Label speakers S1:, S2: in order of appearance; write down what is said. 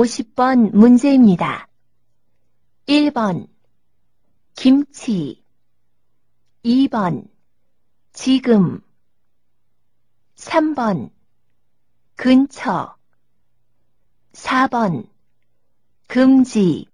S1: 50번 문제입니다. 1번 김치. 2번 지금. 3번 근처. 4번 금지.